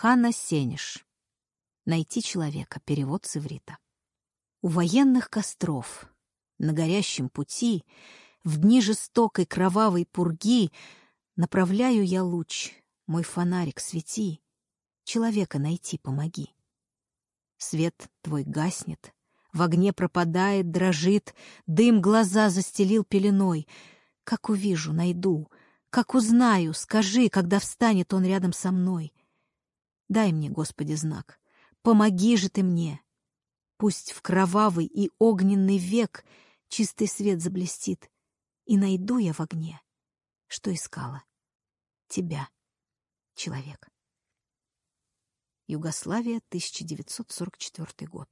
Ханна Сениш. Найти человека. Перевод с. У военных костров, на горящем пути, в дни жестокой кровавой пурги направляю я луч, мой фонарик свети, человека найти помоги. Свет твой гаснет, в огне пропадает, дрожит, дым глаза застелил пеленой. Как увижу, найду, как узнаю, скажи, когда встанет он рядом со мной. Дай мне, Господи, знак, помоги же ты мне, Пусть в кровавый и огненный век чистый свет заблестит, и найду я в огне, что искала. Тебя, человек. Югославия, 1944 год.